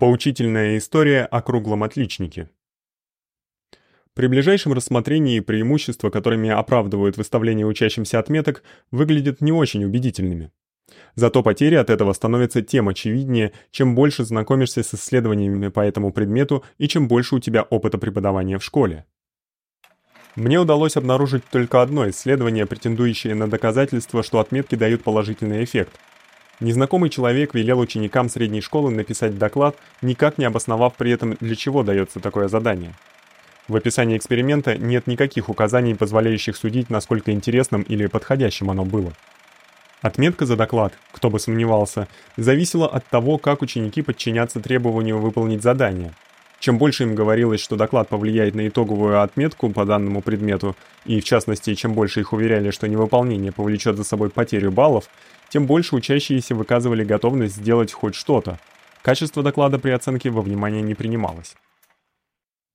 Поучительная история о круглом отличнике. При ближайшем рассмотрении преимущества, которыми оправдывают выставление учащимся отметок, выглядят не очень убедительными. Зато потери от этого становятся тем очевиднее, чем больше знакомишься с исследованиями по этому предмету и чем больше у тебя опыта преподавания в школе. Мне удалось обнаружить только одно исследование, претендующее на доказательство, что отметки дают положительный эффект – Незнакомый человек велел ученикам средней школы написать доклад, никак не обосновав при этом, для чего даётся такое задание. В описании эксперимента нет никаких указаний, позволяющих судить, насколько интересным или подходящим оно было. Отметка за доклад, кто бы сомневался, зависела от того, как ученики подчинятся требованию выполнить задание. Чем больше им говорилось, что доклад повлияет на итоговую отметку по данному предмету, и в частности, чем больше их уверяли, что невыполнение повлечет за собой потерю баллов, тем больше учащиеся выказывали готовность сделать хоть что-то. Качество доклада при оценке во внимание не принималось.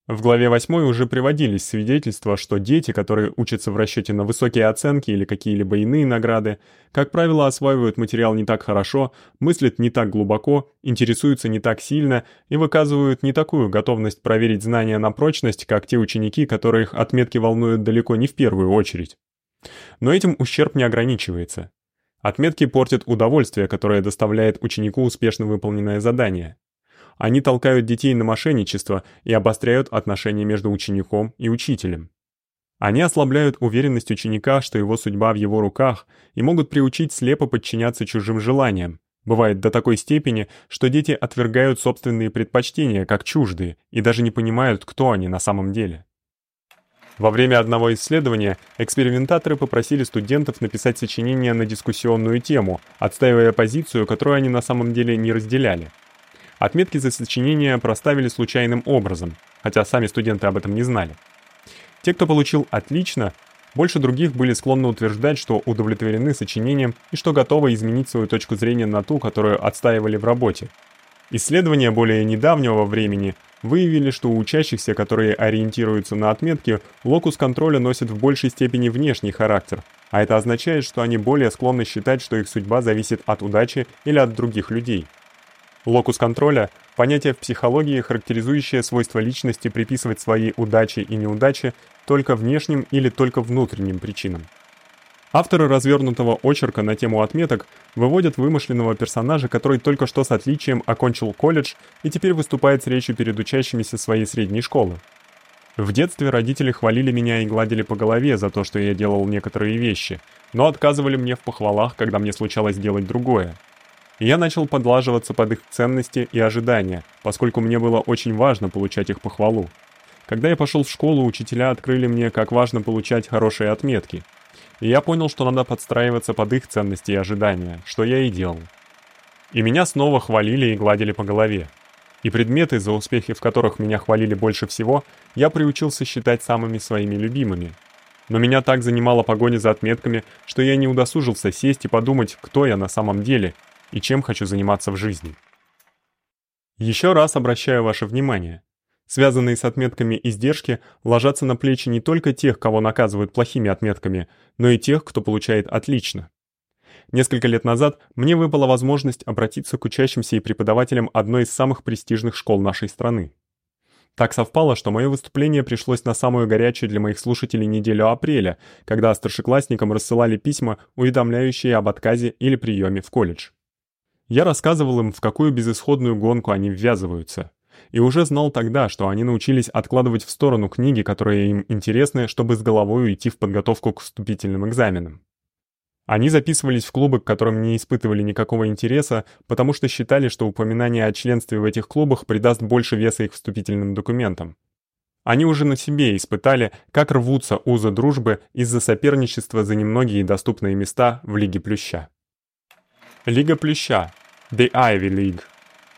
В главе 8 уже приводились свидетельства, что дети, которые учатся в расчёте на высокие оценки или какие-либо иные награды, как правило, осваивают материал не так хорошо, мыслят не так глубоко, интересуются не так сильно и выказывают не такую готовность проверить знания на прочность, как те ученики, которых отметки волнуют далеко не в первую очередь. Но этим ущерб не ограничивается. Отметки портят удовольствие, которое доставляет ученику успешно выполненное задание. Они толкают детей на мошенничество и обостряют отношения между учеником и учителем. Они ослабляют уверенность ученика, что его судьба в его руках, и могут приучить слепо подчиняться чужим желаниям. Бывает до такой степени, что дети отвергают собственные предпочтения как чуждые и даже не понимают, кто они на самом деле. Во время одного исследования экспериментаторы попросили студентов написать сочинение на дискуссионную тему, отстаивая позицию, которую они на самом деле не разделяли. Отметки за сочинение проставили случайным образом, хотя сами студенты об этом не знали. Те, кто получил отлично, больше других были склонны утверждать, что удовлетворены сочинением и что готовы изменить свою точку зрения на ту, которую отстаивали в работе. Исследования более недавнего времени выявили, что у учащихся, которые ориентируются на отметки, локус контроля носит в большей степени внешний характер, а это означает, что они более склонны считать, что их судьба зависит от удачи или от других людей. Локус контроля понятие в психологии, характеризующее свойство личности приписывать свои удачи и неудачи только внешним или только внутренним причинам. Авторы развернутого очерка на тему отметок выводят вымышленного персонажа, который только что с отличием окончил колледж и теперь выступает с речью перед учащимися своей средней школы. В детстве родители хвалили меня и гладили по голове за то, что я делал некоторые вещи, но отказывали мне в похвалах, когда мне случалось делать другое. Я начал подлаживаться под их ценности и ожидания, поскольку мне было очень важно получать их похвалу. Когда я пошел в школу, учителя открыли мне, как важно получать хорошие отметки – и я понял, что надо подстраиваться под их ценности и ожидания, что я и делал. И меня снова хвалили и гладили по голове. И предметы, за успехи в которых меня хвалили больше всего, я приучился считать самыми своими любимыми. Но меня так занимала погоня за отметками, что я не удосужился сесть и подумать, кто я на самом деле и чем хочу заниматься в жизни. Еще раз обращаю ваше внимание, Связанные с отметками издержки ложатся на плечи не только тех, кого наказывают плохими отметками, но и тех, кто получает отлично. Несколько лет назад мне выпала возможность обратиться к учащимся и преподавателям одной из самых престижных школ нашей страны. Так совпало, что моё выступление пришлось на самую горячую для моих слушателей неделю апреля, когда старшеклассникам рассылали письма, уведомляющие об отказе или приёме в колледж. Я рассказывал им, в какую безысходную гонку они ввязываются и уже знал тогда, что они научились откладывать в сторону книги, которые им интересны, чтобы с головой уйти в подготовку к вступительным экзаменам. Они записывались в клубы, к которым не испытывали никакого интереса, потому что считали, что упоминание о членстве в этих клубах придаст больше веса их вступительным документам. Они уже на себе испытали, как рвутся узы дружбы из-за соперничества за немногие доступные места в Лиге Плюща. Лига Плюща. The Ivy League.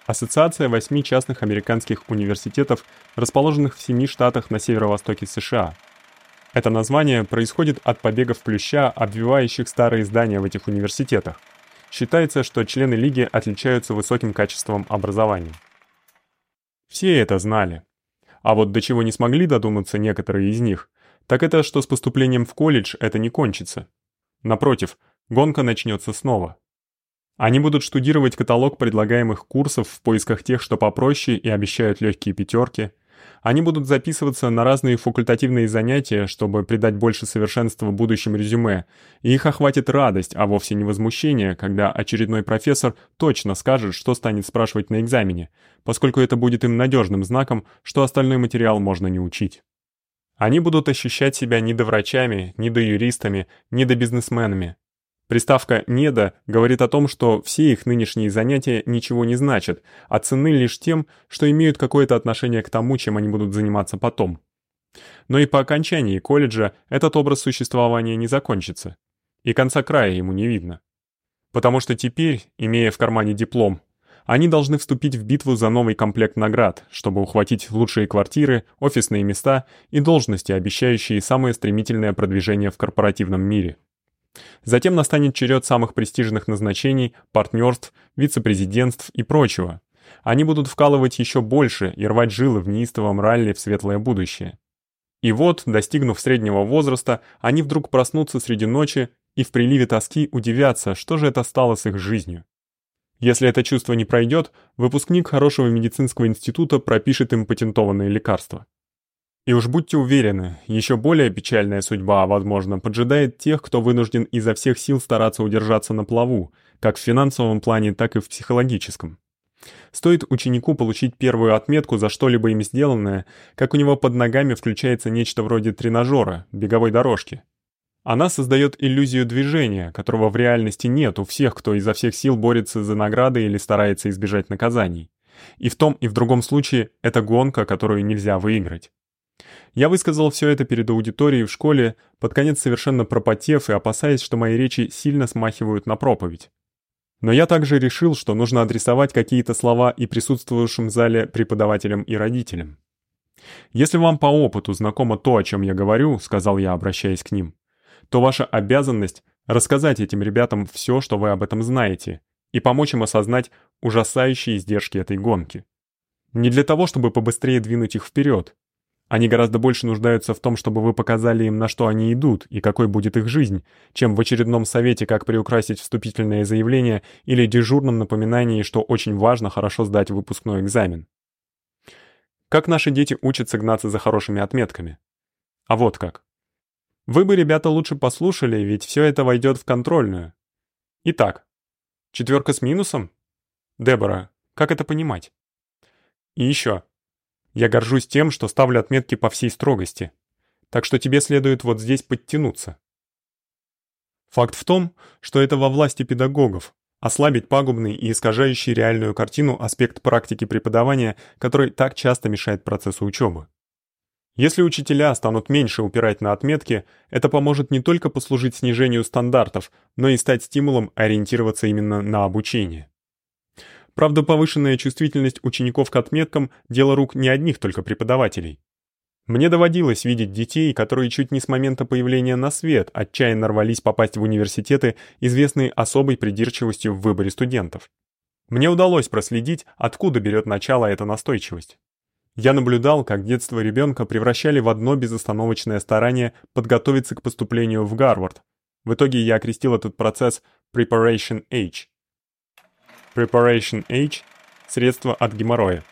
Ассоциация восьми частных американских университетов, расположенных в семи штатах на северо-востоке США. Это название происходит от побегов плюща, обвивающих старые здания в этих университетах. Считается, что члены лиги отличаются высоким качеством образования. Все это знали. А вот до чего не смогли додуматься некоторые из них, так это что с поступлением в колледж это не кончится. Напротив, гонка начнется снова. Они будут штудировать каталог предлагаемых курсов в поисках тех, что попроще и обещают легкие пятерки. Они будут записываться на разные факультативные занятия, чтобы придать больше совершенства будущим резюме, и их охватит радость, а вовсе не возмущение, когда очередной профессор точно скажет, что станет спрашивать на экзамене, поскольку это будет им надежным знаком, что остальной материал можно не учить. Они будут ощущать себя не до врачами, Приставка «недо» говорит о том, что все их нынешние занятия ничего не значат, а ценны лишь тем, что имеют какое-то отношение к тому, чем они будут заниматься потом. Но и по окончании колледжа этот образ существования не закончится. И конца края ему не видно. Потому что теперь, имея в кармане диплом, они должны вступить в битву за новый комплект наград, чтобы ухватить лучшие квартиры, офисные места и должности, обещающие самое стремительное продвижение в корпоративном мире. Затем настанет черед самых престижных назначений, партнерств, вице-президентств и прочего. Они будут вкалывать еще больше и рвать жилы в неистовом ралли в светлое будущее. И вот, достигнув среднего возраста, они вдруг проснутся среди ночи и в приливе тоски удивятся, что же это стало с их жизнью. Если это чувство не пройдет, выпускник хорошего медицинского института пропишет им патентованные лекарства. И уж будьте уверены, еще более печальная судьба, возможно, поджидает тех, кто вынужден изо всех сил стараться удержаться на плаву, как в финансовом плане, так и в психологическом. Стоит ученику получить первую отметку за что-либо им сделанное, как у него под ногами включается нечто вроде тренажера, беговой дорожки. Она создает иллюзию движения, которого в реальности нет у всех, кто изо всех сил борется за награды или старается избежать наказаний. И в том и в другом случае это гонка, которую нельзя выиграть. Я высказал все это перед аудиторией в школе, под конец совершенно пропотев и опасаясь, что мои речи сильно смахивают на проповедь. Но я также решил, что нужно адресовать какие-то слова и присутствующим в зале преподавателям и родителям. Если вам по опыту знакомо то, о чем я говорю, сказал я, обращаясь к ним, то ваша обязанность рассказать этим ребятам все, что вы об этом знаете, и помочь им осознать ужасающие издержки этой гонки. Не для того, чтобы побыстрее двинуть их вперед, они гораздо больше нуждаются в том, чтобы вы показали им, на что они идут и какой будет их жизнь, чем в очередном совете, как приукрасить вступительное заявление или дежурном напоминании, что очень важно хорошо сдать выпускной экзамен. Как наши дети учатся гнаться за хорошими отметками? А вот как. Вы бы, ребята, лучше послушали, ведь все это войдет в контрольную. Итак, четверка с минусом? Дебора, как это понимать? И еще. Я горжусь тем, что ставлю отметки по всей строгости. Так что тебе следует вот здесь подтянуться. Факт в том, что это во власти педагогов ослабить пагубный и искажающий реальную картину аспект практики преподавания, который так часто мешает процессу учебы. Если учителя станут меньше упирать на отметки, это поможет не только послужить снижению стандартов, но и стать стимулом ориентироваться именно на обучение. Правда, повышенная чувствительность учеников к отметкам – дело рук не одних только преподавателей. Мне доводилось видеть детей, которые чуть не с момента появления на свет отчаянно рвались попасть в университеты, известные особой придирчивостью в выборе студентов. Мне удалось проследить, откуда берет начало эта настойчивость. Я наблюдал, как детство ребенка превращали в одно безостановочное старание подготовиться к поступлению в Гарвард. В итоге я окрестил этот процесс Preparation Age. Preparation Age – средство от геморроя.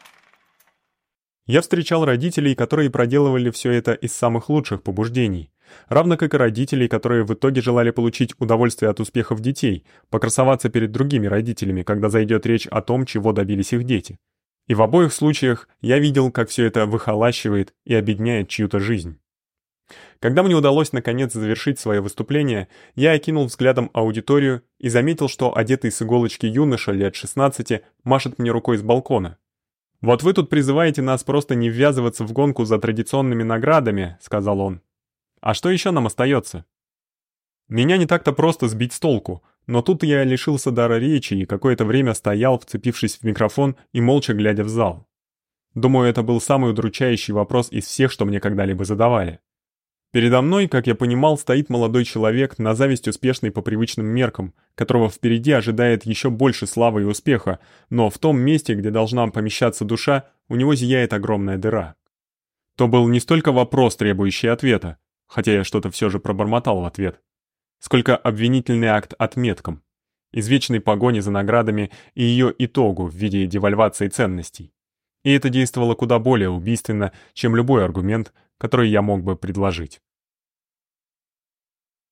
Я встречал родителей, которые проделывали все это из самых лучших побуждений, равно как и родителей, которые в итоге желали получить удовольствие от успехов детей, покрасоваться перед другими родителями, когда зайдет речь о том, чего добились их дети. И в обоих случаях я видел, как все это выхолащивает и обедняет чью-то жизнь. Когда мне удалось наконец завершить свое выступление, я окинул взглядом аудиторию и заметил, что одетый с иголочки юноша лет 16 машет мне рукой с балкона. «Вот вы тут призываете нас просто не ввязываться в гонку за традиционными наградами», — сказал он. «А что еще нам остается?» Меня не так-то просто сбить с толку, но тут я лишился дара речи и какое-то время стоял, вцепившись в микрофон и молча глядя в зал. Думаю, это был самый удручающий вопрос из всех, что мне когда-либо задавали. Передо мной, как я понимал, стоит молодой человек, на зависть успешный по привычным меркам, которого впереди ожидает еще больше славы и успеха, но в том месте, где должна помещаться душа, у него зияет огромная дыра. То был не столько вопрос, требующий ответа, хотя я что-то все же пробормотал в ответ, сколько обвинительный акт отметкам. извечной погони за наградами и ее итогу в виде девальвации ценностей. И это действовало куда более убийственно, чем любой аргумент, который я мог бы предложить.